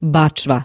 Bačva.